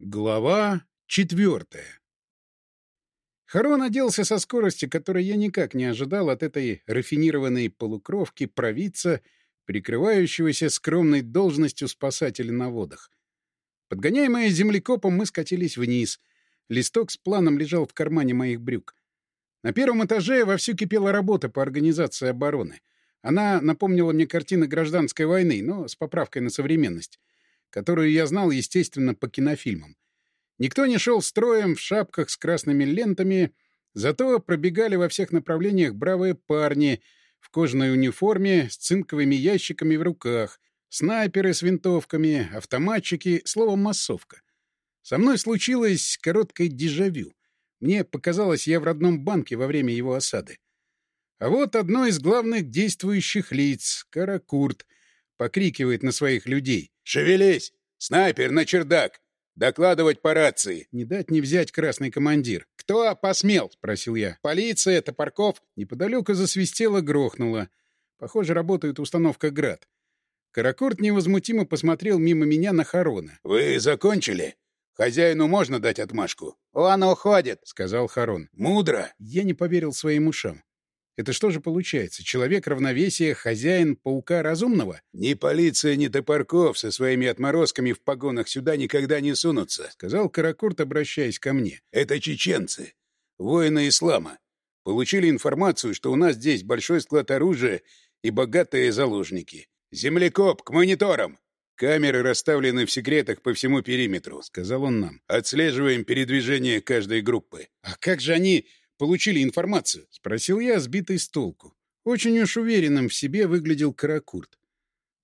Глава четвертая Харон оделся со скоростью, которой я никак не ожидал от этой рафинированной полукровки провидца, прикрывающегося скромной должностью спасателя на водах. Подгоняемые землекопом, мы скатились вниз. Листок с планом лежал в кармане моих брюк. На первом этаже вовсю кипела работа по организации обороны. Она напомнила мне картины гражданской войны, но с поправкой на современность которую я знал, естественно, по кинофильмам. Никто не шел строем в шапках с красными лентами, зато пробегали во всех направлениях бравые парни в кожаной униформе с цинковыми ящиками в руках, снайперы с винтовками, автоматчики, словом, массовка. Со мной случилось короткое дежавю. Мне показалось, я в родном банке во время его осады. А вот одно из главных действующих лиц, Каракурт, покрикивает на своих людей. «Шевелись! Снайпер на чердак! Докладывать по рации!» Не дать не взять красный командир. «Кто посмел?» — спросил я. «Полиция, Топорков?» Неподалеку засвистело, грохнуло. Похоже, работает установка «Град». Каракурт невозмутимо посмотрел мимо меня на Харона. «Вы закончили? Хозяину можно дать отмашку?» «Он уходит», — сказал Харон. «Мудро!» Я не поверил своим ушам. Это что же получается? Человек равновесия, хозяин паука разумного? Ни полиция, ни Топорков со своими отморозками в погонах сюда никогда не сунутся, сказал Каракурт, обращаясь ко мне. Это чеченцы, воины ислама. Получили информацию, что у нас здесь большой склад оружия и богатые заложники. Землекоп, к мониторам! Камеры расставлены в секретах по всему периметру, — сказал он нам. Отслеживаем передвижение каждой группы. А как же они получили информацию? — спросил я, сбитый с толку. Очень уж уверенным в себе выглядел Каракурт.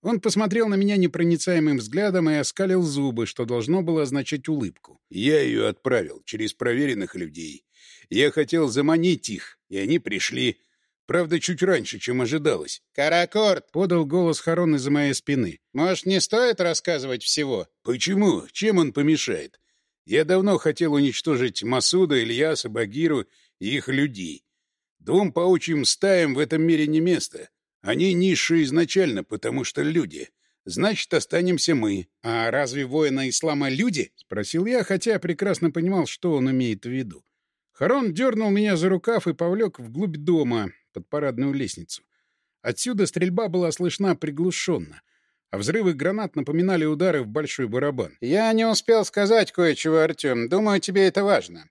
Он посмотрел на меня непроницаемым взглядом и оскалил зубы, что должно было означать улыбку. «Я ее отправил через проверенных людей. Я хотел заманить их, и они пришли. Правда, чуть раньше, чем ожидалось». «Каракорд!» — подал голос Харон из-за моей спины. «Может, не стоит рассказывать всего?» «Почему? Чем он помешает? Я давно хотел уничтожить Масуда, Ильяса, Багиру и их людей. Двум паучьим стаям в этом мире не место. Они низшие изначально, потому что люди. Значит, останемся мы. — А разве воины ислама люди? — спросил я, хотя прекрасно понимал, что он имеет в виду. Харон дернул меня за рукав и повлек вглубь дома, под парадную лестницу. Отсюда стрельба была слышна приглушенно, а взрывы гранат напоминали удары в большой барабан. — Я не успел сказать кое-чего, Артем. Думаю, тебе это важно.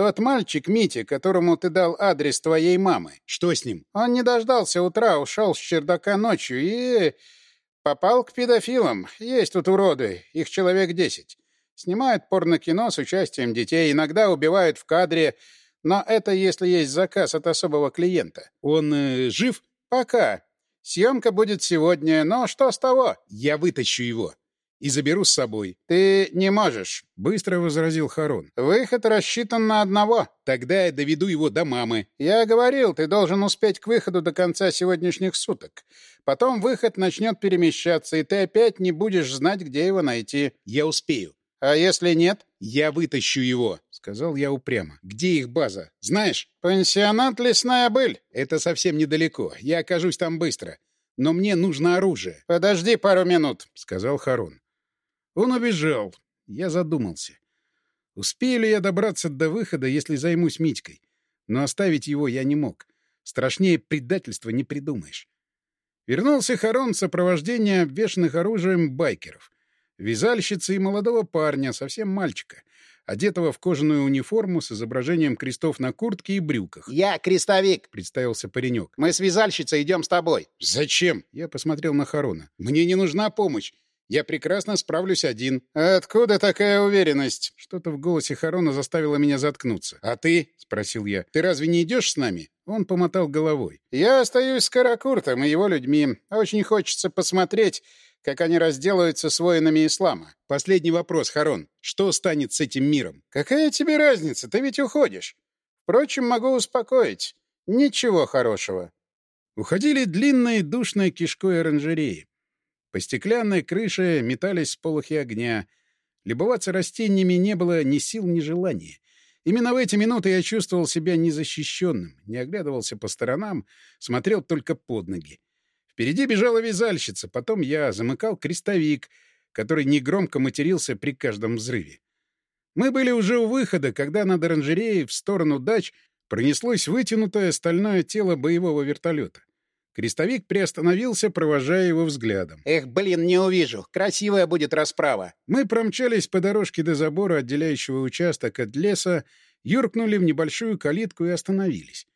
Тот мальчик, Митя, которому ты дал адрес твоей мамы. Что с ним? Он не дождался утра, ушел с чердака ночью и... Попал к педофилам. Есть тут уроды, их человек десять. Снимают порнокино с участием детей, иногда убивают в кадре, но это если есть заказ от особого клиента. Он э, жив? Пока. Съемка будет сегодня, но что с того? Я вытащу его и заберу с собой. — Ты не можешь, — быстро возразил Харон. — Выход рассчитан на одного. Тогда я доведу его до мамы. — Я говорил, ты должен успеть к выходу до конца сегодняшних суток. Потом выход начнет перемещаться, и ты опять не будешь знать, где его найти. — Я успею. — А если нет? — Я вытащу его, — сказал я упрямо. — Где их база? Знаешь? — Пансионат «Лесная быль». — Это совсем недалеко. Я окажусь там быстро. Но мне нужно оружие. — Подожди пару минут, — сказал Харон. Он убежал. Я задумался. Успею ли я добраться до выхода, если займусь Митькой? Но оставить его я не мог. Страшнее предательства не придумаешь. Вернулся Харон в сопровождении обвешанных оружием байкеров. Вязальщицы и молодого парня, совсем мальчика, одетого в кожаную униформу с изображением крестов на куртке и брюках. «Я крестовик», — представился паренек. «Мы с вязальщицей идем с тобой». «Зачем?» — я посмотрел на Харона. «Мне не нужна помощь. Я прекрасно справлюсь один. Откуда такая уверенность? Что-то в голосе Харона заставило меня заткнуться. А ты? спросил я. Ты разве не идешь с нами? Он помотал головой. Я остаюсь с Каракуртом и его людьми. Очень хочется посмотреть, как они разделаются с воинами ислама. Последний вопрос, Харон. Что станет с этим миром? Какая тебе разница? Ты ведь уходишь. Впрочем, могу успокоить. Ничего хорошего. Уходили длинной душной кишкой оранжереи. По стеклянной крыше метались сполохи огня. Любоваться растениями не было ни сил, ни желания. Именно в эти минуты я чувствовал себя незащищенным, не оглядывался по сторонам, смотрел только под ноги. Впереди бежала вязальщица, потом я замыкал крестовик, который негромко матерился при каждом взрыве. Мы были уже у выхода, когда над оранжереей в сторону дач пронеслось вытянутое стальное тело боевого вертолета. Крестовик приостановился, провожая его взглядом. «Эх, блин, не увижу. Красивая будет расправа». Мы промчались по дорожке до забора, отделяющего участок от леса, юркнули в небольшую калитку и остановились.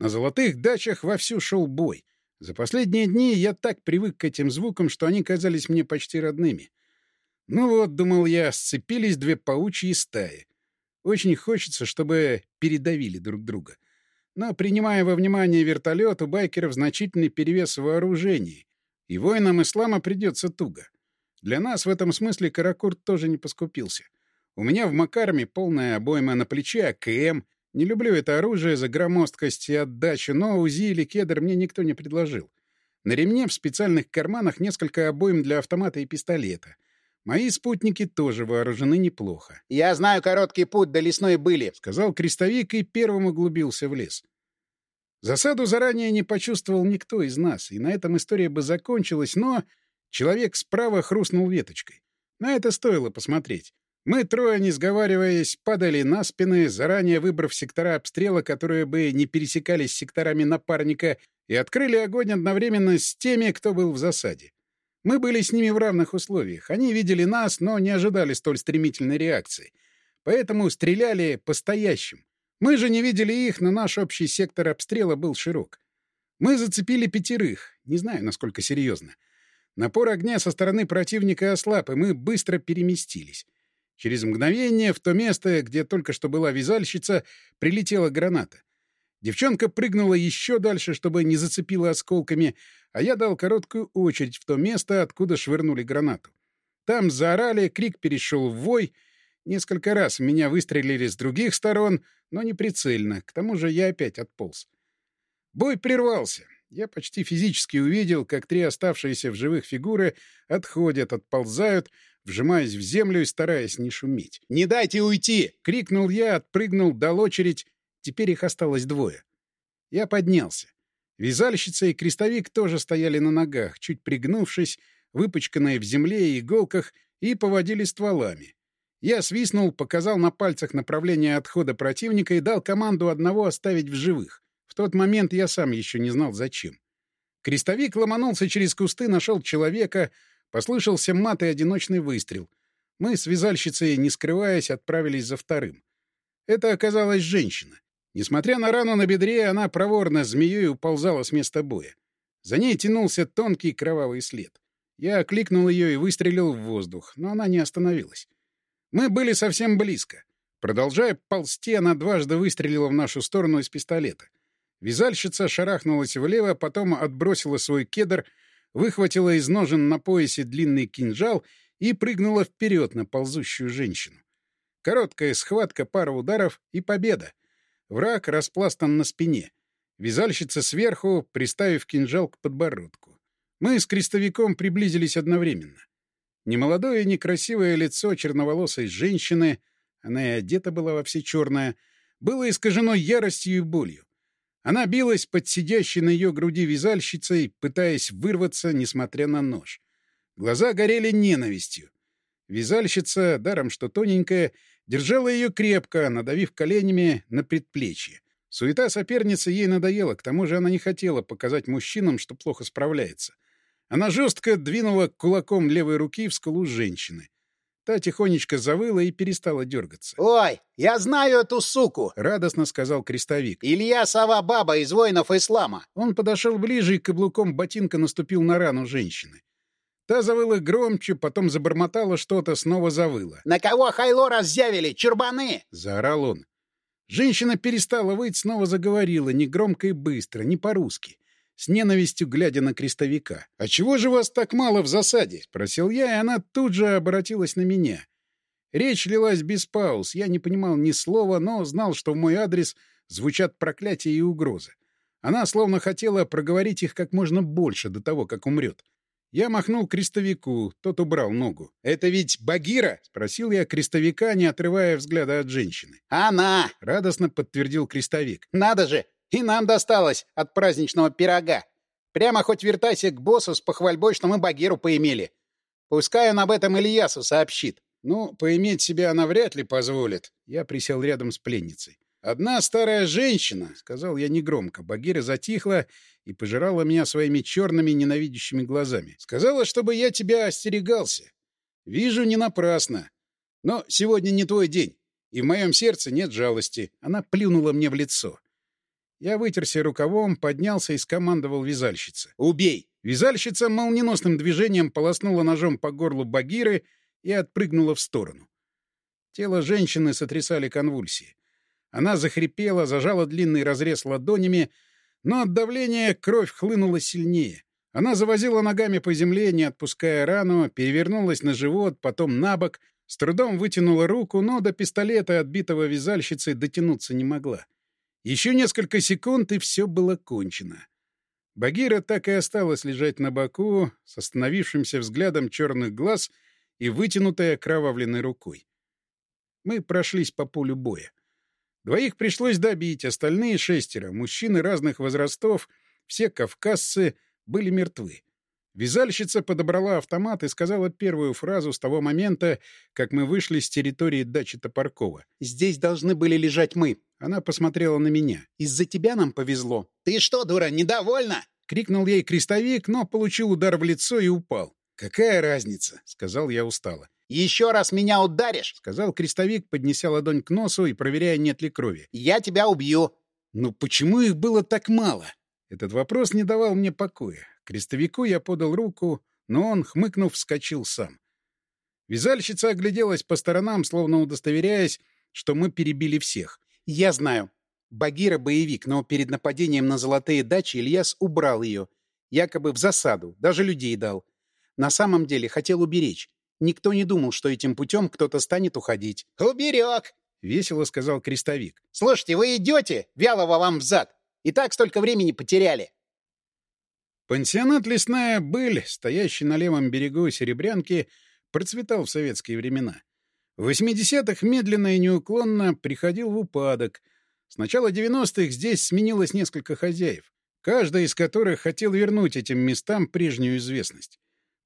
На золотых дачах вовсю шел бой. За последние дни я так привык к этим звукам, что они казались мне почти родными. Ну вот, думал я, сцепились две паучьи стаи. Очень хочется, чтобы передавили друг друга. Но, принимая во внимание вертолет, у байкеров значительный перевес в вооружении, и воинам ислама придется туго. Для нас в этом смысле Каракурт тоже не поскупился. У меня в Макарме полная обойма на плече АКМ — не люблю это оружие за громоздкость и отдачу, но УЗИ или кедр мне никто не предложил. На ремне в специальных карманах несколько обоим для автомата и пистолета. Мои спутники тоже вооружены неплохо. «Я знаю короткий путь до лесной были», — сказал крестовик и первым углубился в лес. Засаду заранее не почувствовал никто из нас, и на этом история бы закончилась, но человек справа хрустнул веточкой. На это стоило посмотреть. Мы трое, не сговариваясь, падали на спины, заранее выбрав сектора обстрела, которые бы не пересекались с секторами напарника, и открыли огонь одновременно с теми, кто был в засаде. Мы были с ними в равных условиях. Они видели нас, но не ожидали столь стремительной реакции. Поэтому стреляли по-стоящим. Мы же не видели их, но наш общий сектор обстрела был широк. Мы зацепили пятерых, не знаю, насколько серьезно. Напор огня со стороны противника ослаб, и мы быстро переместились. Через мгновение в то место, где только что была вязальщица, прилетела граната. Девчонка прыгнула еще дальше, чтобы не зацепила осколками, а я дал короткую очередь в то место, откуда швырнули гранату. Там заорали, крик перешел в вой. Несколько раз меня выстрелили с других сторон, но не прицельно. К тому же я опять отполз. Бой прервался. Я почти физически увидел, как три оставшиеся в живых фигуры отходят, отползают, вжимаясь в землю и стараясь не шуметь. «Не дайте уйти!» — крикнул я, отпрыгнул, дал очередь. Теперь их осталось двое. Я поднялся. Вязальщица и крестовик тоже стояли на ногах, чуть пригнувшись, выпачканные в земле и иголках, и поводили стволами. Я свистнул, показал на пальцах направление отхода противника и дал команду одного оставить в живых. В тот момент я сам еще не знал, зачем. Крестовик ломанулся через кусты, нашел человека, Послышался мат и одиночный выстрел. Мы с вязальщицей, не скрываясь, отправились за вторым. Это оказалась женщина. Несмотря на рану на бедре, она проворно змеей уползала с места боя. За ней тянулся тонкий кровавый след. Я окликнул ее и выстрелил в воздух, но она не остановилась. Мы были совсем близко. Продолжая ползти, она дважды выстрелила в нашу сторону из пистолета. Вязальщица шарахнулась влево, потом отбросила свой кедр выхватила из ножен на поясе длинный кинжал и прыгнула вперед на ползущую женщину. Короткая схватка, пара ударов и победа. Враг распластан на спине. Вязальщица сверху, приставив кинжал к подбородку. Мы с крестовиком приблизились одновременно. Немолодое некрасивое лицо черноволосой женщины, она и одета была во все черное, было искажено яростью и болью. Она билась под сидящей на ее груди вязальщицей, пытаясь вырваться, несмотря на нож. Глаза горели ненавистью. Вязальщица, даром что тоненькая, держала ее крепко, надавив коленями на предплечье. Суета соперницы ей надоела, к тому же она не хотела показать мужчинам, что плохо справляется. Она жестко двинула кулаком левой руки в скулу женщины. Та тихонечко завыла и перестала дергаться. «Ой, я знаю эту суку!» — радостно сказал крестовик. «Илья Сова Баба из воинов ислама!» Он подошел ближе и каблуком ботинка наступил на рану женщины. Та завыла громче, потом забормотала что-то, снова завыла. «На кого хайло разъявили? Чурбаны!» — заорал он. Женщина перестала выть, снова заговорила, негромко и быстро, не по-русски с ненавистью глядя на крестовика. «А чего же вас так мало в засаде?» — спросил я, и она тут же обратилась на меня. Речь лилась без пауз, я не понимал ни слова, но знал, что в мой адрес звучат проклятия и угрозы. Она словно хотела проговорить их как можно больше до того, как умрет. Я махнул крестовику, тот убрал ногу. «Это ведь Багира?» — спросил я крестовика, не отрывая взгляда от женщины. «Она!» — радостно подтвердил крестовик. «Надо же! И нам досталось от праздничного пирога. Прямо хоть вертайся к боссу с похвальбой, что мы Багиру поимели. Пускай он об этом Ильясу сообщит. Ну, поиметь себя она вряд ли позволит. Я присел рядом с пленницей. «Одна старая женщина», — сказал я негромко. Багира затихла и пожирала меня своими черными ненавидящими глазами. «Сказала, чтобы я тебя остерегался. Вижу, не напрасно. Но сегодня не твой день, и в моем сердце нет жалости». Она плюнула мне в лицо. Я вытерся рукавом, поднялся и скомандовал вязальщице. «Убей!» Вязальщица молниеносным движением полоснула ножом по горлу Багиры и отпрыгнула в сторону. Тело женщины сотрясали конвульсии. Она захрипела, зажала длинный разрез ладонями, но от давления кровь хлынула сильнее. Она завозила ногами по земле, не отпуская рану, перевернулась на живот, потом на бок, с трудом вытянула руку, но до пистолета, отбитого вязальщицей, дотянуться не могла. Еще несколько секунд, и все было кончено. Багира так и осталась лежать на боку, с остановившимся взглядом черных глаз и вытянутой окровавленной рукой. Мы прошлись по полю боя. Двоих пришлось добить, остальные шестеро, мужчины разных возрастов, все кавказцы, были мертвы. Вязальщица подобрала автомат и сказала первую фразу с того момента, как мы вышли с территории дачи Топоркова. «Здесь должны были лежать мы». Она посмотрела на меня. «Из-за тебя нам повезло». «Ты что, дура, недовольна?» — крикнул ей крестовик, но получил удар в лицо и упал. «Какая разница?» — сказал я устало. «Еще раз меня ударишь!» — сказал крестовик, поднеся ладонь к носу и проверяя, нет ли крови. «Я тебя убью!» «Ну почему их было так мало?» Этот вопрос не давал мне покоя. Крестовику я подал руку, но он, хмыкнув, вскочил сам. Вязальщица огляделась по сторонам, словно удостоверяясь, что мы перебили всех. «Я знаю. Багира — боевик, но перед нападением на золотые дачи Ильяс убрал ее. Якобы в засаду, даже людей дал. На самом деле хотел уберечь. Никто не думал, что этим путем кто-то станет уходить. «Уберег!» — весело сказал крестовик. «Слушайте, вы идете? Вялого вам взад! И так столько времени потеряли!» Пансионат «Лесная быль», стоящий на левом берегу Серебрянки, процветал в советские времена. В 80-х медленно и неуклонно приходил в упадок. С начала 90-х здесь сменилось несколько хозяев, каждый из которых хотел вернуть этим местам прежнюю известность.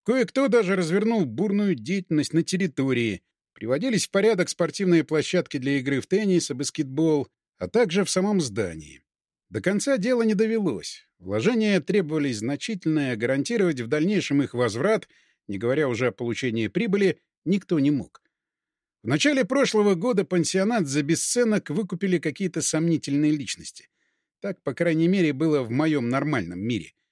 Кое-кто даже развернул бурную деятельность на территории. Приводились в порядок спортивные площадки для игры в теннис и баскетбол, а также в самом здании. До конца дело не довелось. Вложения требовались значительные, а гарантировать в дальнейшем их возврат, не говоря уже о получении прибыли, никто не мог. В начале прошлого года пансионат за бесценок выкупили какие-то сомнительные личности. Так, по крайней мере, было в моем нормальном мире —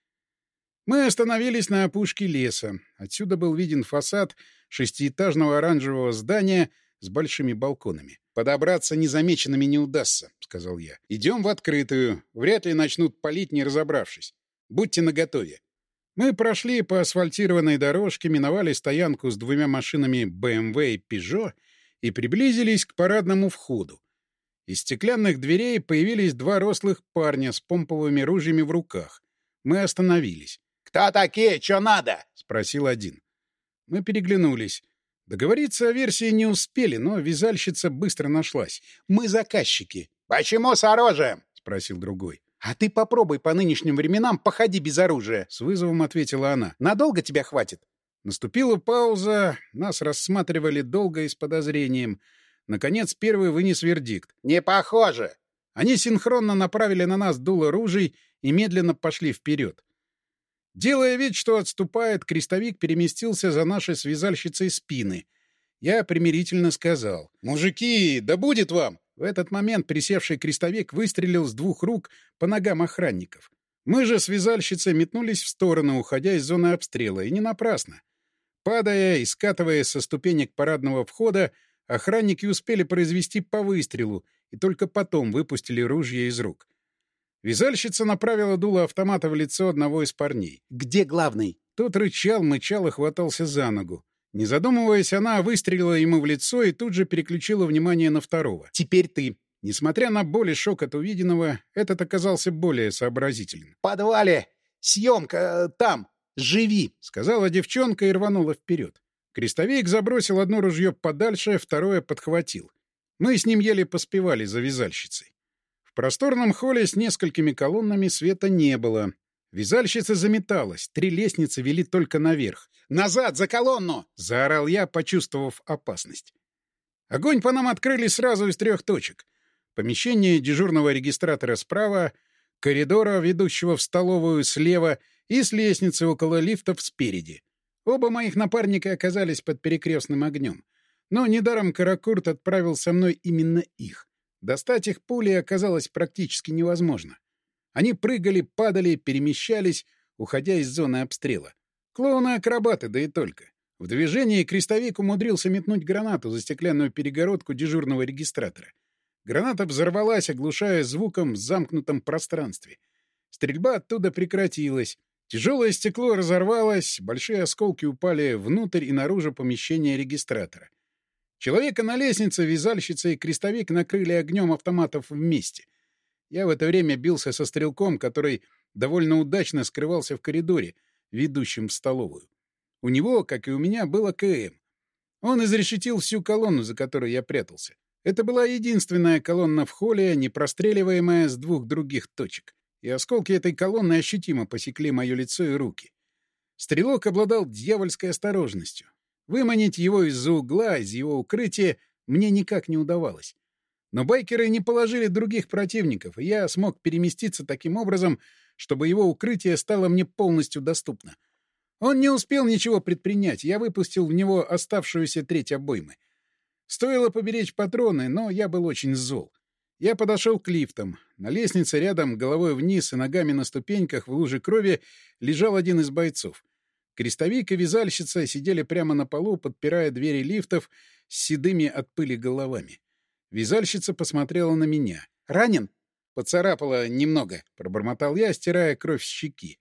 мы остановились на опушке леса. Отсюда был виден фасад шестиэтажного оранжевого здания с большими балконами. «Подобраться незамеченными не удастся», — сказал я. «Идем в открытую. Вряд ли начнут палить, не разобравшись. Будьте наготове». Мы прошли по асфальтированной дорожке, миновали стоянку с двумя машинами BMW и Peugeot и приблизились к парадному входу. Из стеклянных дверей появились два рослых парня с помповыми ружьями в руках. Мы остановились. «Кто такие? Что надо?» — спросил один. Мы переглянулись. Договориться о версии не успели, но вязальщица быстро нашлась. «Мы заказчики». «Почему с оружием?» — спросил другой. «А ты попробуй по нынешним временам походи без оружия», — с вызовом ответила она. «Надолго тебя хватит?» Наступила пауза, нас рассматривали долго и с подозрением. Наконец первый вынес вердикт. «Не похоже!» Они синхронно направили на нас дуло ружей и медленно пошли вперед. Делая вид, что отступает, крестовик переместился за нашей связальщицей спины. Я примирительно сказал. «Мужики, да будет вам!» В этот момент присевший крестовик выстрелил с двух рук по ногам охранников. Мы же с вязальщицей метнулись в сторону, уходя из зоны обстрела, и не напрасно. Падая и скатываясь со ступенек парадного входа, охранники успели произвести по выстрелу и только потом выпустили ружья из рук. Вязальщица направила дуло автомата в лицо одного из парней. «Где главный?» Тот рычал, мычал и хватался за ногу. Не задумываясь, она выстрелила ему в лицо и тут же переключила внимание на второго. «Теперь ты». Несмотря на боль и шок от увиденного, этот оказался более сообразителен. «В подвале! Съемка! Э, там! Живи!» — сказала девчонка и рванула вперед. Крестовик забросил одно ружье подальше, второе подхватил. Мы с ним еле поспевали за вязальщицей. В просторном холле с несколькими колоннами света не было. Вязальщица заметалась, три лестницы вели только наверх. «Назад, за колонну!» — заорал я, почувствовав опасность. Огонь по нам открыли сразу из трех точек. Помещение дежурного регистратора справа, коридора, ведущего в столовую слева и с лестницы около лифтов спереди. Оба моих напарника оказались под перекрестным огнем. Но недаром Каракурт отправил со мной именно их. Достать их пулей оказалось практически невозможно. Они прыгали, падали, перемещались, уходя из зоны обстрела. Клоуны-акробаты, да и только. В движении крестовик умудрился метнуть гранату за стеклянную перегородку дежурного регистратора. Граната взорвалась, оглушая звуком в замкнутом пространстве. Стрельба оттуда прекратилась. Тяжелое стекло разорвалось, большие осколки упали внутрь и наружу помещения регистратора. Человека на лестнице, вязальщица и крестовик накрыли огнем автоматов вместе. Я в это время бился со стрелком, который довольно удачно скрывался в коридоре, ведущем в столовую. У него, как и у меня, было КМ. Он изрешетил всю колонну, за которой я прятался. Это была единственная колонна в холле, не простреливаемая с двух других точек. И осколки этой колонны ощутимо посекли мое лицо и руки. Стрелок обладал дьявольской осторожностью. Выманить его из-за угла, из его укрытия мне никак не удавалось. Но байкеры не положили других противников, и я смог переместиться таким образом, чтобы его укрытие стало мне полностью доступно. Он не успел ничего предпринять, я выпустил в него оставшуюся треть обоймы. Стоило поберечь патроны, но я был очень зол. Я подошел к лифтам. На лестнице рядом, головой вниз и ногами на ступеньках в луже крови, лежал один из бойцов. Крестовик и вязальщица сидели прямо на полу, подпирая двери лифтов с седыми от пыли головами. Вязальщица посмотрела на меня. «Ранен?» «Поцарапала немного», — пробормотал я, стирая кровь с щеки.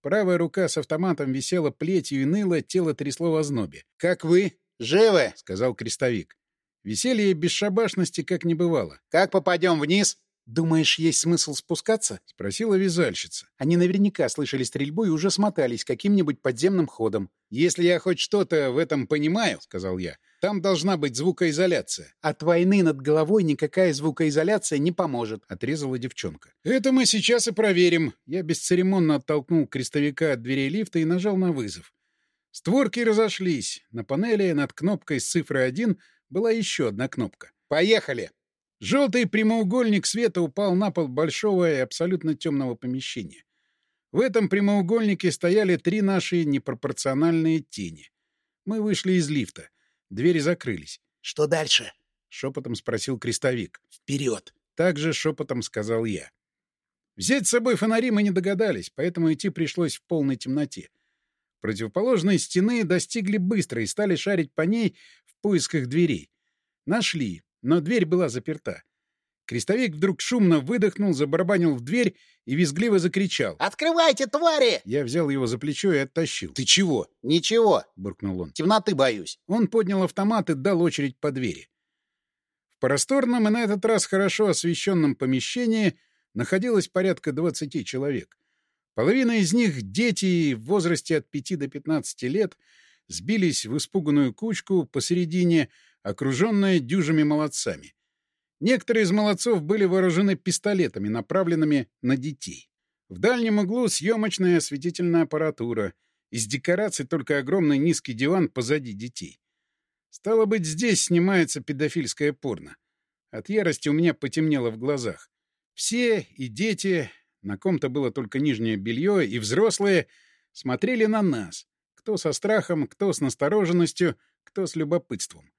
Правая рука с автоматом висела плетью и ныла, тело трясло в ознобе. «Как вы?» «Живы!» — сказал крестовик. Веселье без шабашности как не бывало. «Как попадем вниз?» «Думаешь, есть смысл спускаться?» — спросила вязальщица. Они наверняка слышали стрельбу и уже смотались каким-нибудь подземным ходом. «Если я хоть что-то в этом понимаю», — сказал я, — «там должна быть звукоизоляция». «От войны над головой никакая звукоизоляция не поможет», — отрезала девчонка. «Это мы сейчас и проверим». Я бесцеремонно оттолкнул крестовика от дверей лифта и нажал на вызов. Створки разошлись. На панели над кнопкой с цифрой 1 была еще одна кнопка. «Поехали!» Желтый прямоугольник света упал на пол большого и абсолютно темного помещения. В этом прямоугольнике стояли три наши непропорциональные тени. Мы вышли из лифта. Двери закрылись. «Что дальше?» — шепотом спросил крестовик. «Вперед!» — также шепотом сказал я. Взять с собой фонари мы не догадались, поэтому идти пришлось в полной темноте. Противоположные стены достигли быстро и стали шарить по ней в поисках дверей. Нашли, но дверь была заперта. Крестовик вдруг шумно выдохнул, забарабанил в дверь и визгливо закричал. «Открывайте, твари!» Я взял его за плечо и оттащил. «Ты чего?» «Ничего», — буркнул он. «Темноты боюсь». Он поднял автомат и дал очередь по двери. В просторном и на этот раз хорошо освещенном помещении находилось порядка двадцати человек. Половина из них — дети в возрасте от пяти до пятнадцати лет, сбились в испуганную кучку посередине — окруженная дюжими молодцами. Некоторые из молодцов были вооружены пистолетами, направленными на детей. В дальнем углу съемочная осветительная аппаратура. Из декораций только огромный низкий диван позади детей. Стало быть, здесь снимается педофильское порно. От ярости у меня потемнело в глазах. Все, и дети, на ком-то было только нижнее белье, и взрослые, смотрели на нас. Кто со страхом, кто с настороженностью, кто с любопытством.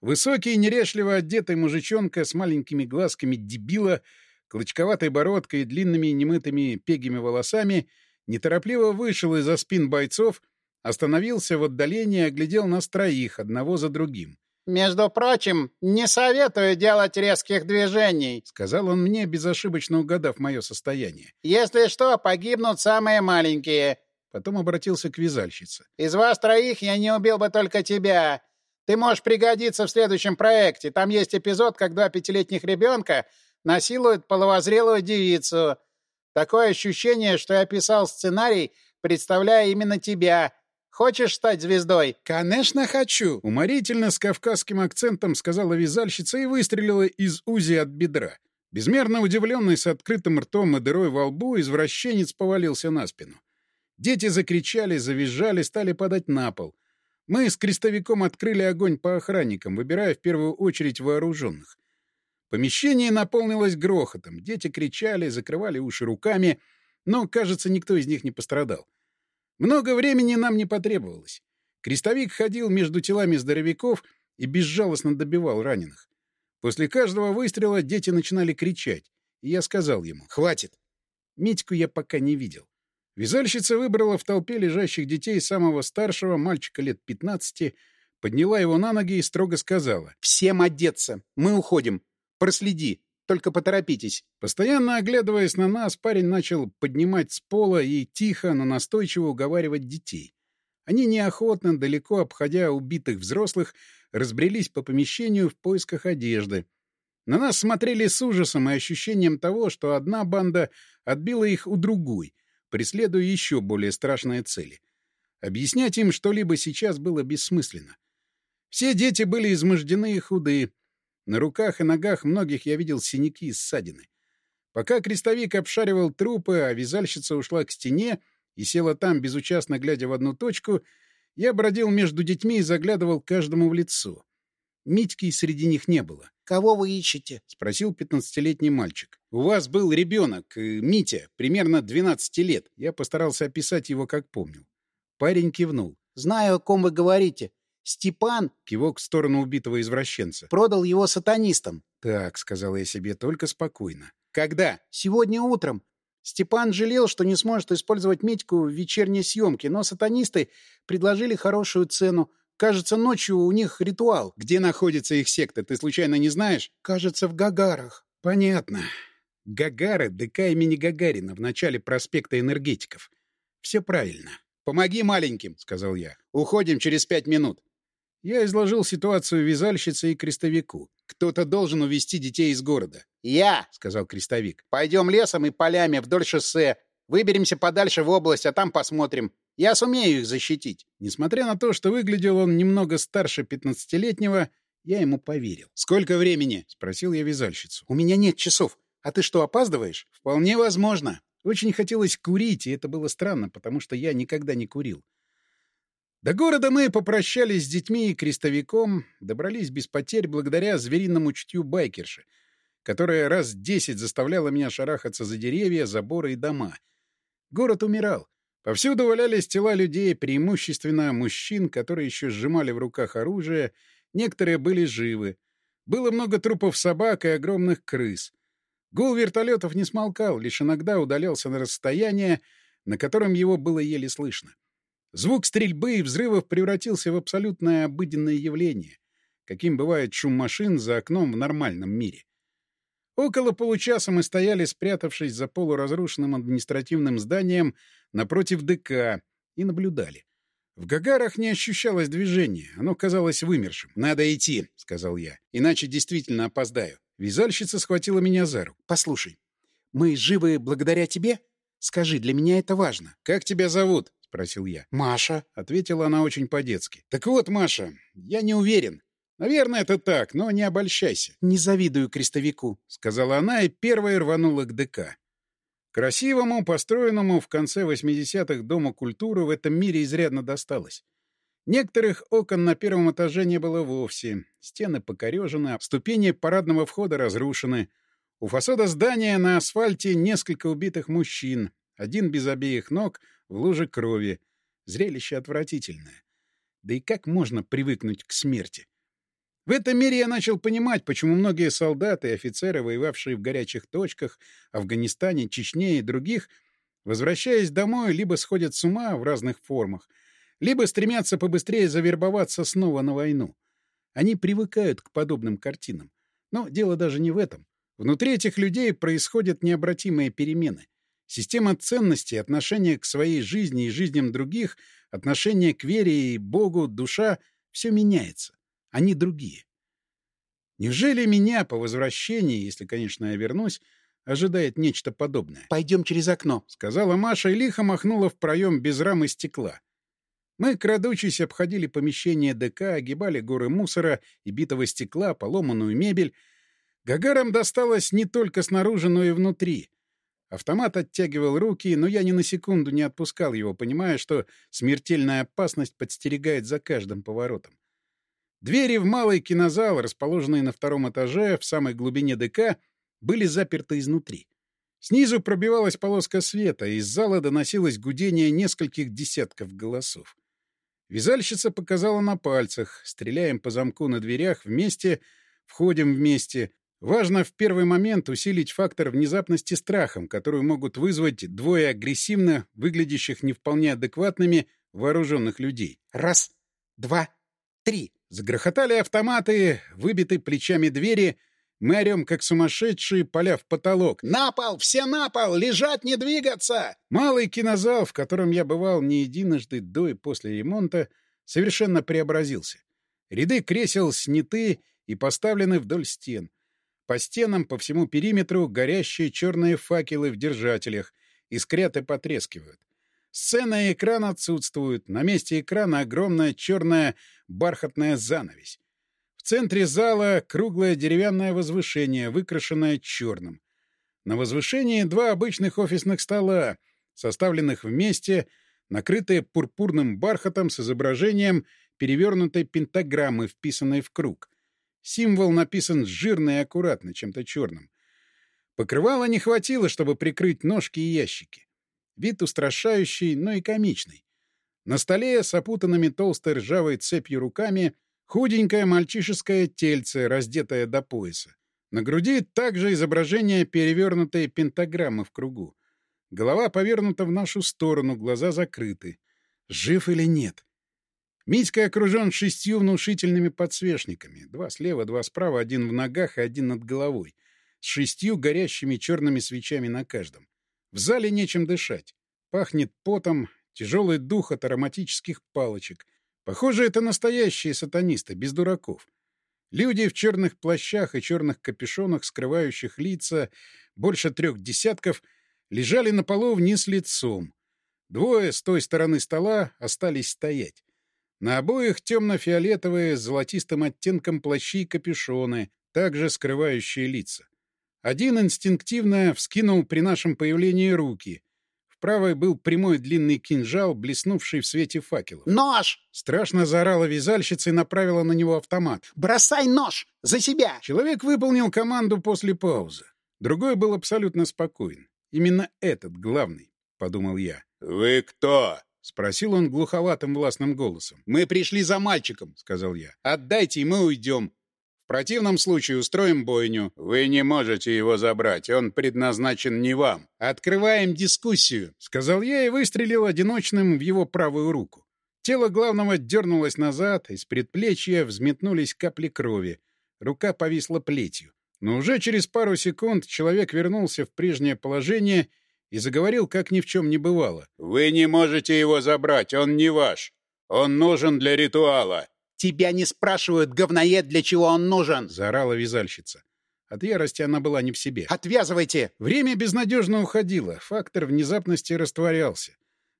Высокий, нерешливо одетый мужичонка с маленькими глазками дебила, клочковатой бородкой и длинными немытыми пегими волосами неторопливо вышел из-за спин бойцов, остановился в отдалении и оглядел нас троих, одного за другим. «Между прочим, не советую делать резких движений», — сказал он мне, безошибочно угадав мое состояние. «Если что, погибнут самые маленькие». Потом обратился к вязальщице. «Из вас троих я не убил бы только тебя. Ты можешь пригодиться в следующем проекте. Там есть эпизод, как два пятилетних ребенка насилуют половозрелую девицу. Такое ощущение, что я писал сценарий, представляя именно тебя. Хочешь стать звездой? Конечно, хочу. Уморительно с кавказским акцентом сказала вязальщица и выстрелила из УЗИ от бедра. Безмерно удивленный с открытым ртом и дырой во лбу, извращенец повалился на спину. Дети закричали, завизжали, стали падать на пол. Мы с крестовиком открыли огонь по охранникам, выбирая в первую очередь вооруженных. Помещение наполнилось грохотом. Дети кричали, закрывали уши руками, но, кажется, никто из них не пострадал. Много времени нам не потребовалось. Крестовик ходил между телами здоровяков и безжалостно добивал раненых. После каждого выстрела дети начинали кричать, и я сказал ему «Хватит!». Митьку я пока не видел. Вязальщица выбрала в толпе лежащих детей самого старшего, мальчика лет 15, подняла его на ноги и строго сказала. «Всем одеться! Мы уходим! Проследи! Только поторопитесь!» Постоянно оглядываясь на нас, парень начал поднимать с пола и тихо, но настойчиво уговаривать детей. Они неохотно, далеко обходя убитых взрослых, разбрелись по помещению в поисках одежды. На нас смотрели с ужасом и ощущением того, что одна банда отбила их у другой — преследуя еще более страшные цели. Объяснять им что-либо сейчас было бессмысленно. Все дети были измождены и худые. На руках и ногах многих я видел синяки и ссадины. Пока крестовик обшаривал трупы, а вязальщица ушла к стене и села там, безучастно глядя в одну точку, я бродил между детьми и заглядывал каждому в лицо. Митьки среди них не было. «Кого вы ищете?» — спросил пятнадцатилетний мальчик. «У вас был ребенок, э, Митя, примерно 12 лет. Я постарался описать его, как помню». Парень кивнул. «Знаю, о ком вы говорите. Степан...» — кивок в сторону убитого извращенца. «Продал его сатанистам». «Так», — сказал я себе, только спокойно. «Когда?» «Сегодня утром. Степан жалел, что не сможет использовать Митьку в вечерней съемке, но сатанисты предложили хорошую цену. Кажется, ночью у них ритуал. Где находится их секта, ты случайно не знаешь? Кажется, в Гагарах. Понятно. Гагары — ДК имени Гагарина в начале проспекта энергетиков. Все правильно. «Помоги маленьким», — сказал я. «Уходим через пять минут». Я изложил ситуацию вязальщице и крестовику. Кто-то должен увезти детей из города. «Я», — сказал крестовик. «Пойдем лесом и полями вдоль шоссе. Выберемся подальше в область, а там посмотрим. Я сумею их защитить. Несмотря на то, что выглядел он немного старше пятнадцатилетнего, я ему поверил. «Сколько времени?» — спросил я вязальщицу. «У меня нет часов. А ты что, опаздываешь?» «Вполне возможно. Очень хотелось курить, и это было странно, потому что я никогда не курил. До города мы попрощались с детьми и крестовиком, добрались без потерь благодаря звериному чутью байкерши, которая раз десять заставляла меня шарахаться за деревья, заборы и дома. Город умирал. Повсюду валялись тела людей, преимущественно мужчин, которые еще сжимали в руках оружие, некоторые были живы. Было много трупов собак и огромных крыс. Гул вертолетов не смолкал, лишь иногда удалялся на расстояние, на котором его было еле слышно. Звук стрельбы и взрывов превратился в абсолютное обыденное явление, каким бывает шум машин за окном в нормальном мире. Около получаса мы стояли, спрятавшись за полуразрушенным административным зданием напротив ДК, и наблюдали. В Гагарах не ощущалось движения, оно казалось вымершим. «Надо идти», — сказал я, — «иначе действительно опоздаю». Вязальщица схватила меня за руку. «Послушай, мы живы благодаря тебе? Скажи, для меня это важно». «Как тебя зовут?» — спросил я. «Маша», — ответила она очень по-детски. «Так вот, Маша, я не уверен. Наверное, это так, но не обольщайся. — Не завидую крестовику, — сказала она и первая рванула к ДК. Красивому, построенному в конце 80-х Дому культуры в этом мире изрядно досталось. Некоторых окон на первом этаже не было вовсе, стены покорежены, ступени парадного входа разрушены. У фасада здания на асфальте несколько убитых мужчин, один без обеих ног, в луже крови. Зрелище отвратительное. Да и как можно привыкнуть к смерти? В этом мире я начал понимать, почему многие солдаты и офицеры, воевавшие в горячих точках, Афганистане, Чечне и других, возвращаясь домой, либо сходят с ума в разных формах, либо стремятся побыстрее завербоваться снова на войну. Они привыкают к подобным картинам. Но дело даже не в этом. Внутри этих людей происходят необратимые перемены. Система ценностей, отношение к своей жизни и жизням других, отношение к вере и Богу, душа — все меняется. Они другие. Неужели меня по возвращении, если, конечно, я вернусь, ожидает нечто подобное? «Пойдем через окно», — сказала Маша и лихо махнула в проем без рамы стекла. Мы, крадучись, обходили помещение ДК, огибали горы мусора и битого стекла, поломанную мебель. Гагарам досталось не только снаружи, но и внутри. Автомат оттягивал руки, но я ни на секунду не отпускал его, понимая, что смертельная опасность подстерегает за каждым поворотом. Двери в малый кинозал, расположенные на втором этаже, в самой глубине ДК, были заперты изнутри. Снизу пробивалась полоска света, из зала доносилось гудение нескольких десятков голосов. Вязальщица показала на пальцах. Стреляем по замку на дверях вместе, входим вместе. Важно в первый момент усилить фактор внезапности страхом, который могут вызвать двое агрессивно выглядящих не вполне адекватными вооруженных людей. Раз, два, три. Загрохотали автоматы, выбиты плечами двери. Мы орем, как сумасшедшие, поля в потолок. «На пол! Все на пол! Лежать, не двигаться!» Малый кинозал, в котором я бывал не единожды до и после ремонта, совершенно преобразился. Ряды кресел сняты и поставлены вдоль стен. По стенам, по всему периметру горящие черные факелы в держателях, искрят и потрескивают. Сцена и экран отсутствуют. На месте экрана огромная черная бархатная занавесь. Центре зала круглое деревянное возвышение, выкрашенное черным. На возвышении два обычных офисных стола, составленных вместе, накрытые пурпурным бархатом с изображением перевернутой пентаграммы, вписанной в круг. Символ написан жирно и аккуратно, чем-то черным. Покрывала не хватило, чтобы прикрыть ножки и ящики. Вид устрашающий, но и комичный. На столе с опутанными толстой ржавой цепью руками худенькое мальчишеское тельце, раздетое до пояса. На груди также изображение перевернутой пентаграммы в кругу. Голова повернута в нашу сторону, глаза закрыты. Жив или нет? Митька окружен шестью внушительными подсвечниками. Два слева, два справа, один в ногах и один над головой. С шестью горящими черными свечами на каждом. В зале нечем дышать. Пахнет потом, тяжелый дух от ароматических палочек. Похоже, это настоящие сатанисты, без дураков. Люди в черных плащах и черных капюшонах, скрывающих лица, больше трех десятков, лежали на полу вниз лицом. Двое с той стороны стола остались стоять. На обоих темно-фиолетовые с золотистым оттенком плащи и капюшоны, также скрывающие лица. Один инстинктивно вскинул при нашем появлении руки. В правой был прямой длинный кинжал, блеснувший в свете факелов. «Нож!» Страшно заорала вязальщица и направила на него автомат. «Бросай нож! За себя!» Человек выполнил команду после паузы. Другой был абсолютно спокоен. Именно этот главный, — подумал я. «Вы кто?» — спросил он глуховатым властным голосом. «Мы пришли за мальчиком», — сказал я. «Отдайте, и мы уйдем. Противном случае устроим бойню». «Вы не можете его забрать. Он предназначен не вам». «Открываем дискуссию», — сказал я и выстрелил одиночным в его правую руку. Тело главного дернулось назад, из предплечья взметнулись капли крови. Рука повисла плетью. Но уже через пару секунд человек вернулся в прежнее положение и заговорил, как ни в чем не бывало. «Вы не можете его забрать, он не ваш. Он нужен для ритуала». «Тебя не спрашивают, говноед, для чего он нужен!» — заорала вязальщица. От ярости она была не в себе. «Отвязывайте!» Время безнадежно уходило, фактор внезапности растворялся.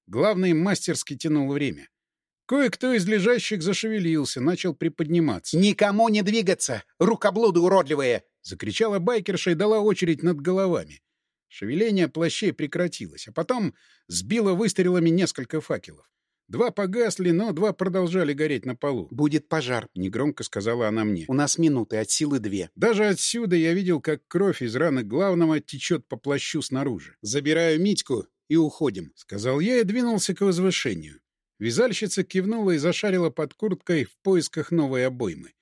Главный мастерски тянул время. Кое-кто из лежащих зашевелился, начал приподниматься. «Никому не двигаться! Рукоблуды уродливые!» — закричала байкерша и дала очередь над головами. Шевеление плащей прекратилось, а потом сбило выстрелами несколько факелов. Два погасли, но два продолжали гореть на полу. «Будет пожар», — негромко сказала она мне. «У нас минуты, от силы две». Даже отсюда я видел, как кровь из раны главного течет по плащу снаружи. «Забираю Митьку и уходим», — сказал я и двинулся к возвышению. Вязальщица кивнула и зашарила под курткой в поисках новой обоймы.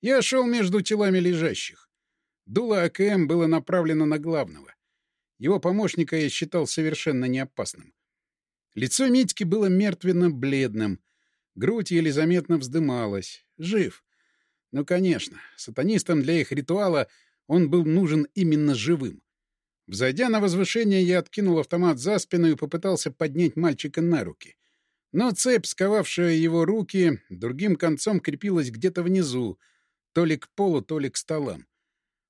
Я шел между телами лежащих. Дуло АКМ было направлено на главного. Его помощника я считал совершенно неопасным. Лицо Митьки было мертвенно-бледным. Грудь еле заметно вздымалась. Жив. Ну, конечно, сатанистам для их ритуала он был нужен именно живым. Взойдя на возвышение, я откинул автомат за спину и попытался поднять мальчика на руки. Но цепь, сковавшая его руки, другим концом крепилась где-то внизу, то ли к полу, то ли к столам.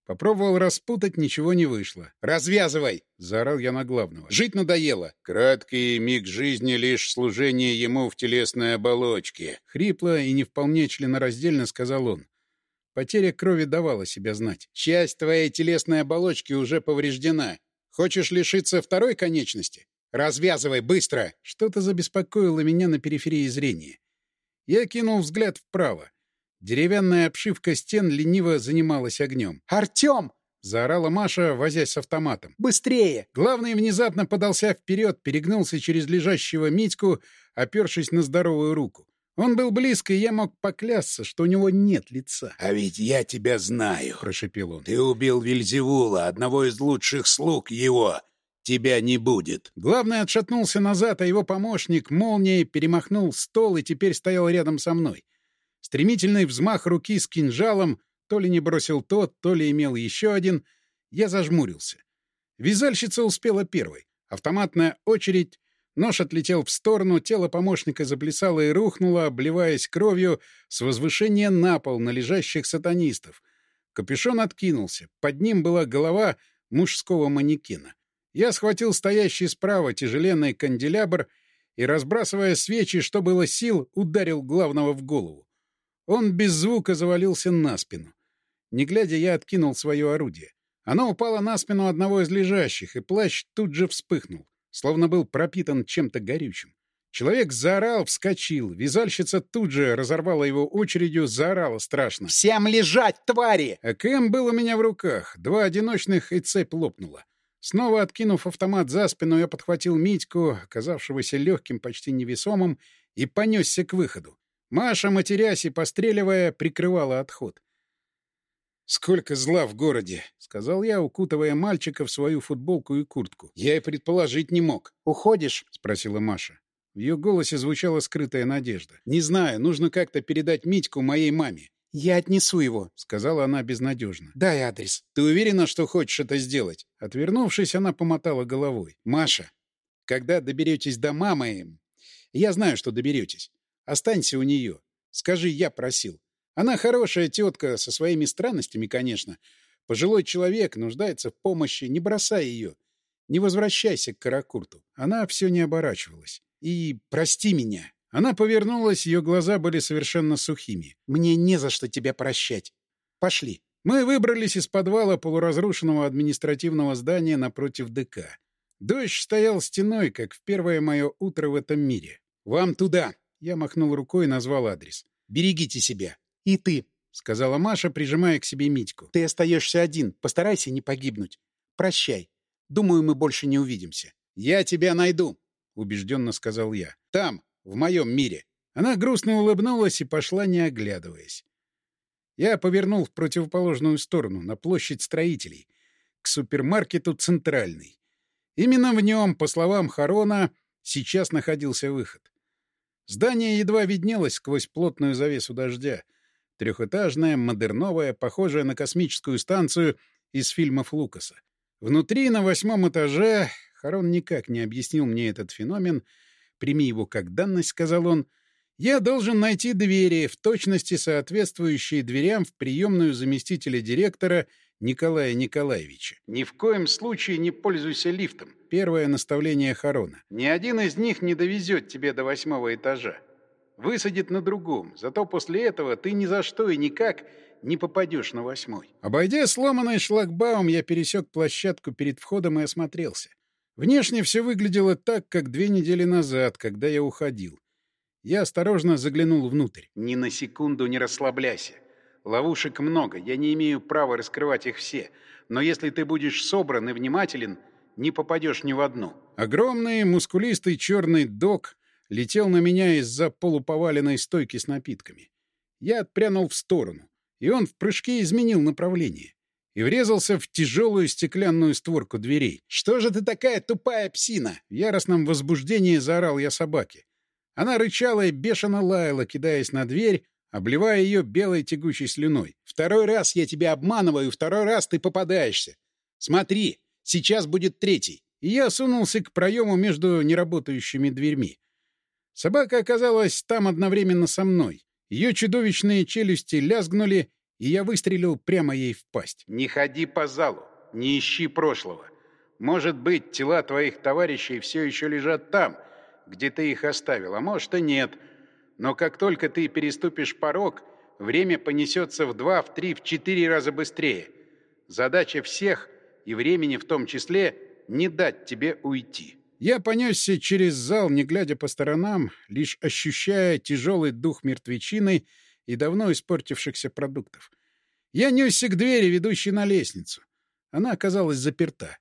Попробовал распутать, ничего не вышло. «Развязывай!» — заорал я на главного. «Жить надоело!» «Краткий миг жизни — лишь служение ему в телесной оболочке», — хрипло и не вполне членораздельно сказал он. Потеря крови давала себя знать. Часть твоей телесной оболочки уже повреждена. Хочешь лишиться второй конечности? Развязывай, быстро! Что-то забеспокоило меня на периферии зрения. Я кинул взгляд вправо. Деревянная обшивка стен лениво занималась огнем. «Артем!» — заорала Маша, возясь с автоматом. «Быстрее!» Главный внезапно подался вперед, перегнулся через лежащего Митьку, опершись на здоровую руку. Он был близко, и я мог поклясться, что у него нет лица. — А ведь я тебя знаю, — прошепел он. — Ты убил Вильзевула, одного из лучших слуг его. Тебя не будет. Главный отшатнулся назад, а его помощник молнией перемахнул стол и теперь стоял рядом со мной. Стремительный взмах руки с кинжалом то ли не бросил тот, то ли имел еще один. Я зажмурился. Вязальщица успела первой. Автоматная очередь Нож отлетел в сторону, тело помощника заплясало и рухнуло, обливаясь кровью с возвышения на пол на лежащих сатанистов. Капюшон откинулся. Под ним была голова мужского манекена. Я схватил стоящий справа тяжеленный канделябр и, разбрасывая свечи, что было сил, ударил главного в голову. Он без звука завалился на спину. Не глядя, я откинул свое орудие. Оно упало на спину одного из лежащих, и плащ тут же вспыхнул словно был пропитан чем-то горючим. Человек заорал, вскочил. Вязальщица тут же разорвала его очередью, заорала страшно. «Всем лежать, твари!» АКМ был у меня в руках. Два одиночных, и цепь лопнула. Снова откинув автомат за спину, я подхватил Митьку, оказавшегося легким, почти невесомым, и понесся к выходу. Маша, матерясь и постреливая, прикрывала отход. «Сколько зла в городе!» — сказал я, укутывая мальчика в свою футболку и куртку. «Я и предположить не мог». «Уходишь?» — спросила Маша. В ее голосе звучала скрытая надежда. «Не знаю, нужно как-то передать Митьку моей маме». «Я отнесу его», — сказала она безнадежно. «Дай адрес». «Ты уверена, что хочешь это сделать?» Отвернувшись, она помотала головой. «Маша, когда доберетесь до мамы... Я знаю, что доберетесь. Останься у нее. Скажи, я просил. Она хорошая тетка, со своими странностями, конечно. Пожилой человек нуждается в помощи, не бросай ее. Не возвращайся к Каракурту. Она все не оборачивалась. И прости меня. Она повернулась, ее глаза были совершенно сухими. Мне не за что тебя прощать. Пошли. Мы выбрались из подвала полуразрушенного административного здания напротив ДК. Дождь стоял стеной, как в первое мое утро в этом мире. «Вам туда!» — я махнул рукой и назвал адрес. «Берегите себя!» «И ты», — сказала Маша, прижимая к себе Митьку. «Ты остаешься один. Постарайся не погибнуть. Прощай. Думаю, мы больше не увидимся». «Я тебя найду», — убежденно сказал я. «Там, в моем мире». Она грустно улыбнулась и пошла, не оглядываясь. Я повернул в противоположную сторону, на площадь строителей, к супермаркету «Центральный». Именно в нем, по словам Харона, сейчас находился выход. Здание едва виднелось сквозь плотную завесу дождя — Трехэтажная, модерновая, похожая на космическую станцию из фильмов Лукаса. Внутри, на восьмом этаже, Харон никак не объяснил мне этот феномен. «Прими его как данность», — сказал он. «Я должен найти двери, в точности соответствующие дверям в приемную заместителя директора Николая Николаевича. Ни в коем случае не пользуйся лифтом. Первое наставление Харона. Ни один из них не довезет тебя до восьмого этажа высадит на другом. Зато после этого ты ни за что и никак не попадешь на восьмой. Обойдя сломанный шлагбаум, я пересек площадку перед входом и осмотрелся. Внешне все выглядело так, как две недели назад, когда я уходил. Я осторожно заглянул внутрь. Ни на секунду не расслабляйся. Ловушек много, я не имею права раскрывать их все. Но если ты будешь собран и внимателен, не попадешь ни в одну. Огромный, мускулистый черный док летел на меня из-за полуповаленной стойки с напитками. Я отпрянул в сторону, и он в прыжке изменил направление и врезался в тяжелую стеклянную створку дверей. «Что же ты такая тупая псина?» В яростном возбуждении заорал я собаке. Она рычала и бешено лаяла, кидаясь на дверь, обливая ее белой тягучей слюной. «Второй раз я тебя обманываю, второй раз ты попадаешься. Смотри, сейчас будет третий». И я сунулся к проему между неработающими дверьми. Собака оказалась там одновременно со мной. Ее чудовищные челюсти лязгнули, и я выстрелил прямо ей в пасть. «Не ходи по залу, не ищи прошлого. Может быть, тела твоих товарищей все еще лежат там, где ты их оставил, а может и нет. Но как только ты переступишь порог, время понесется в два, в три, в четыре раза быстрее. Задача всех, и времени в том числе, не дать тебе уйти. Я понесся через зал, не глядя по сторонам, лишь ощущая тяжелый дух мертвечины и давно испортившихся продуктов. Я несся к двери, ведущей на лестницу. Она оказалась заперта.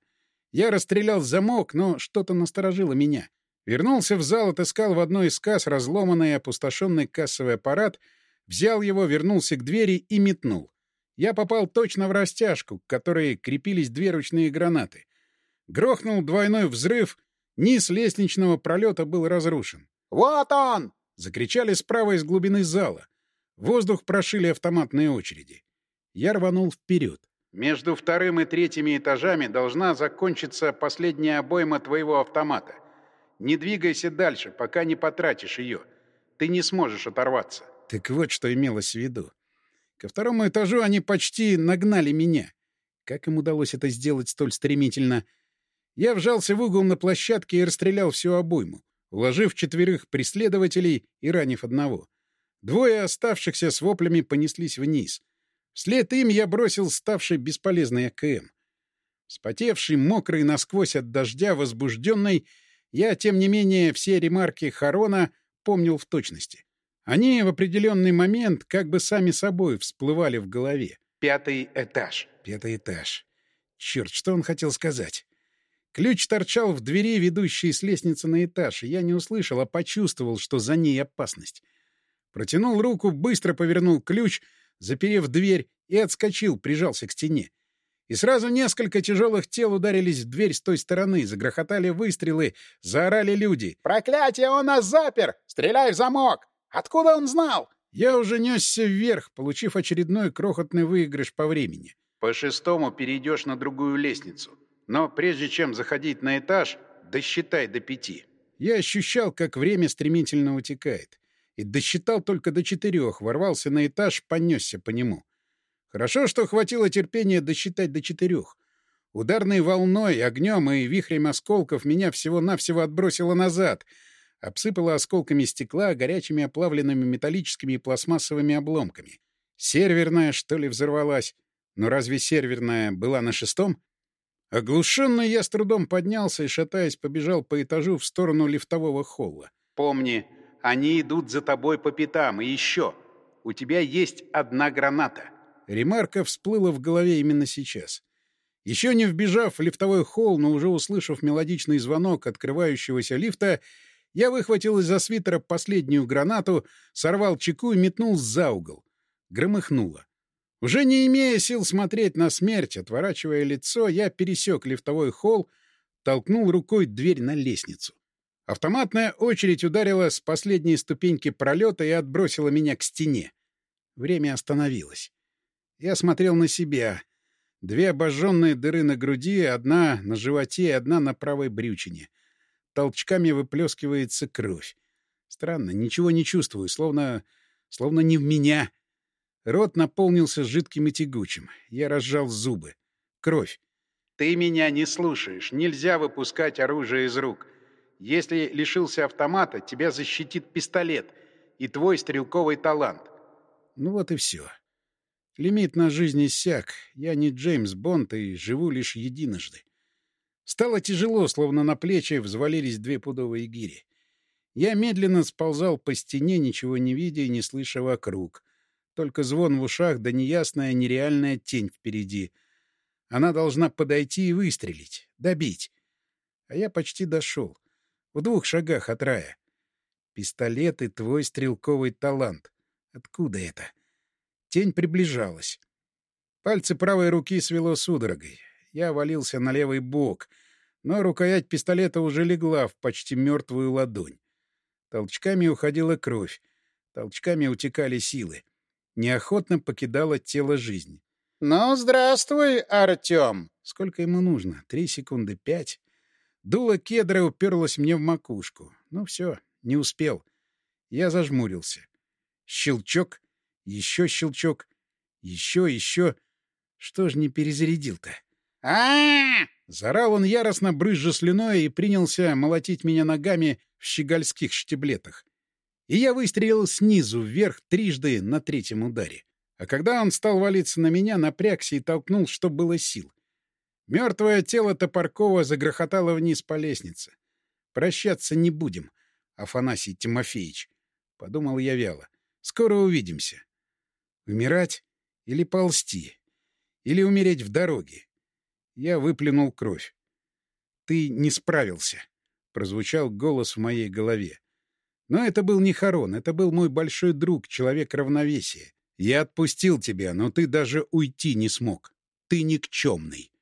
Я расстрелял замок, но что-то насторожило меня. Вернулся в зал, отыскал в одной из касс разломанный и опустошенный кассовый аппарат, взял его, вернулся к двери и метнул. Я попал точно в растяжку, к которой крепились две ручные гранаты. Грохнул двойной взрыв, низ лестничного пролета был разрушен. «Вот он!» — закричали справа из глубины зала. Воздух прошили автоматные очереди. Я рванул вперед. «Между вторым и третьими этажами должна закончиться последняя обойма твоего автомата. Не двигайся дальше, пока не потратишь ее. Ты не сможешь оторваться. Так вот, что имелось в виду. Ко второму этажу они почти нагнали меня. Как им удалось это сделать столь стремительно? Я вжался в угол на площадке и расстрелял всю обойму, уложив четверых преследователей и ранив одного. Двое оставшихся с воплями понеслись вниз. Вслед им я бросил ставший бесполезный АКМ. Спотевший, мокрый насквозь от дождя, возбужденный, я, тем не менее, все ремарки Харона помнил в точности. Они в определенный момент как бы сами собой всплывали в голове. Пятый этаж. Пятый этаж. Черт, что он хотел сказать? Ключ торчал в двери, ведущей с лестницы на этаж, и я не услышал, а почувствовал, что за ней опасность. Протянул руку, быстро повернул ключ, заперев дверь, и отскочил, прижался к стене. И сразу несколько тяжелых тел ударились в дверь с той стороны, загрохотали выстрелы, заорали люди. «Проклятие, он нас запер! Стреляй в замок! Откуда он знал?» Я уже несся вверх, получив очередной крохотный выигрыш по времени. «По шестому перейдешь на другую лестницу. Но прежде чем заходить на этаж, досчитай до пяти». Я ощущал, как время стремительно утекает. И досчитал только до четырех, ворвался на этаж, понесся по нему. Хорошо, что хватило терпения досчитать до четырех. Ударной волной, огнем и вихрем осколков меня всего-навсего отбросило назад, обсыпало осколками стекла, горячими оплавленными металлическими и пластмассовыми обломками. Серверная, что ли, взорвалась? Но разве серверная была на шестом? Оглушенный я с трудом поднялся и, шатаясь, побежал по этажу в сторону лифтового холла. «Помни, они идут за тобой по пятам, и еще. У тебя есть одна граната». Ремарка всплыла в голове именно сейчас. Еще не вбежав в лифтовой холл, но уже услышав мелодичный звонок открывающегося лифта, я выхватил из-за свитера последнюю гранату, сорвал чеку и метнул за угол. Громыхнуло. Уже не имея сил смотреть на смерть, отворачивая лицо, я пересек лифтовой холл, толкнул рукой дверь на лестницу. Автоматная очередь ударила с последней ступеньки пролета и отбросила меня к стене. Время остановилось. Я смотрел на себя. Две обожженные дыры на груди, одна на животе и одна на правой брючине. Толчками выплескивается кровь. Странно, ничего не чувствую, словно... словно не в меня. Рот наполнился жидким и тягучим. Я разжал зубы. Кровь. «Ты меня не слушаешь. Нельзя выпускать оружие из рук. Если лишился автомата, тебя защитит пистолет и твой стрелковый талант». Ну вот и все. Лимит на жизнь иссяк. Я не Джеймс Бонд и живу лишь единожды. Стало тяжело, словно на плечи взвалились две пудовые гири. Я медленно сползал по стене, ничего не видя и не слыша вокруг. Только звон в ушах да неясная нереальная тень впереди. Она должна подойти и выстрелить, добить. А я почти дошел. В двух шагах от рая. Пистолет и твой стрелковый талант. Откуда это? Тень приближалась. Пальцы правой руки свело судорогой. Я валился на левый бок, но рукоять пистолета уже легла в почти мертвую ладонь. Толчками уходила кровь, толчками утекали силы. Неохотно покидала тело жизнь. «Ну, здравствуй, Артем!» Сколько ему нужно? Три секунды? Пять? Дуло кедра уперлось мне в макушку. Ну все, не успел. Я зажмурился. Щелчок, еще щелчок. Еще, еще. Что ж не перезарядил-то? а Зарал он яростно, брызжа слюной, и принялся молотить меня ногами в щегольских штиблетах. И я выстрелил снизу вверх трижды на третьем ударе. А когда он стал валиться на меня, напрягся и толкнул, что было сил. Мертвое тело Топоркова загрохотало вниз по лестнице. «Прощаться не будем, Афанасий Тимофеевич», — подумал я вяло. «Скоро увидимся. Умирать или ползти? Или умереть в дороге?» Я выплюнул кровь. «Ты не справился», — прозвучал голос в моей голове. Но это был не Харон, это был мой большой друг, человек равновесия. Я отпустил тебя, но ты даже уйти не смог. Ты никчемный.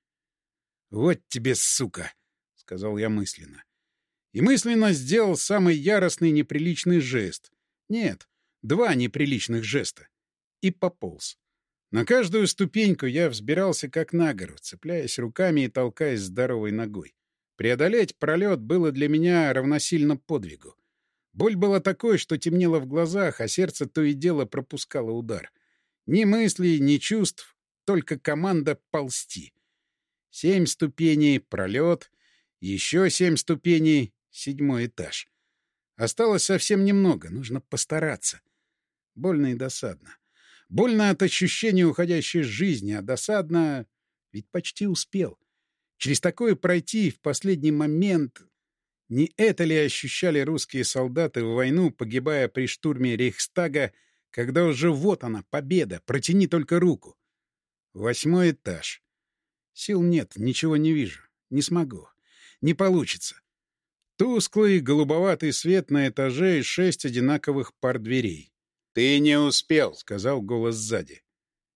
«Вот тебе, сука!» — сказал я мысленно. И мысленно сделал самый яростный неприличный жест. Нет, два неприличных жеста. И пополз. На каждую ступеньку я взбирался как на гору, цепляясь руками и толкаясь здоровой ногой. Преодолеть пролет было для меня равносильно подвигу. Боль была такой, что темнело в глазах, а сердце то и дело пропускало удар. Ни мыслей, ни чувств, только команда ползти. Семь ступеней, пролет, еще семь ступеней, седьмой этаж. Осталось совсем немного, нужно постараться. Больно и досадно. Больно от ощущения уходящей жизни, а досадно... Ведь почти успел. Через такое пройти в последний момент... Не это ли ощущали русские солдаты в войну, погибая при штурме Рейхстага, когда уже вот она, победа, протяни только руку? Восьмой этаж. Сил нет, ничего не вижу. Не смогу. Не получится. Тусклый голубоватый свет на этаже и шесть одинаковых пар дверей. «Ты не успел», — сказал голос сзади.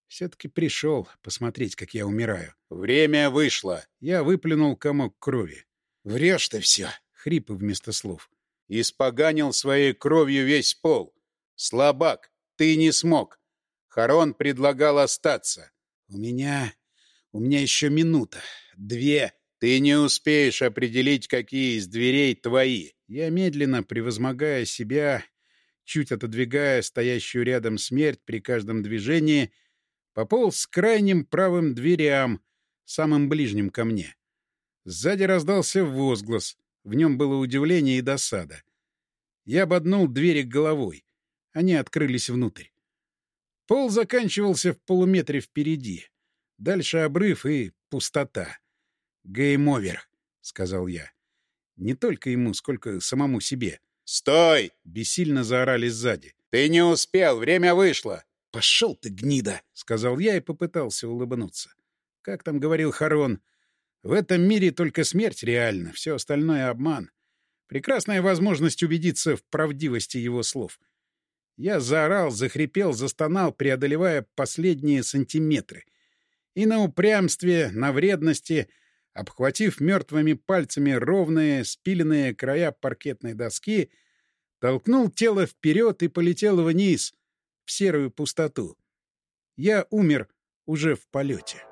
Все-таки пришел посмотреть, как я умираю. «Время вышло». Я выплюнул комок крови. «Врешь ты все», — хрипы вместо слов. «Испоганил своей кровью весь пол. Слабак, ты не смог. Харон предлагал остаться». «У меня у меня еще минута. Две. Ты не успеешь определить, какие из дверей твои. Я медленно, превозмогая себя, чуть отодвигая стоящую рядом смерть при каждом движении, пополз к крайним правым дверям, самым ближним ко мне. Сзади раздался возглас. В нем было удивление и досада. Я боднул двери головой. Они открылись внутрь. Пол заканчивался в полуметре впереди. Дальше обрыв и пустота. «Game over», — сказал я. Не столько ему, сколько самому себе. «Стой!» — бессильно заорали сзади. «Ты не успел, время вышло!» «Пошел ты, гнида!» — сказал я и попытался улыбнуться. Как там говорил Харон, в этом мире только смерть реальна, все остальное — обман. Прекрасная возможность убедиться в правдивости его слов. Я заорал, захрипел, застонал, преодолевая последние сантиметры — и на упрямстве, на вредности, обхватив мертвыми пальцами ровные, спиленные края паркетной доски, толкнул тело вперед и полетел вниз, в серую пустоту. Я умер уже в полете.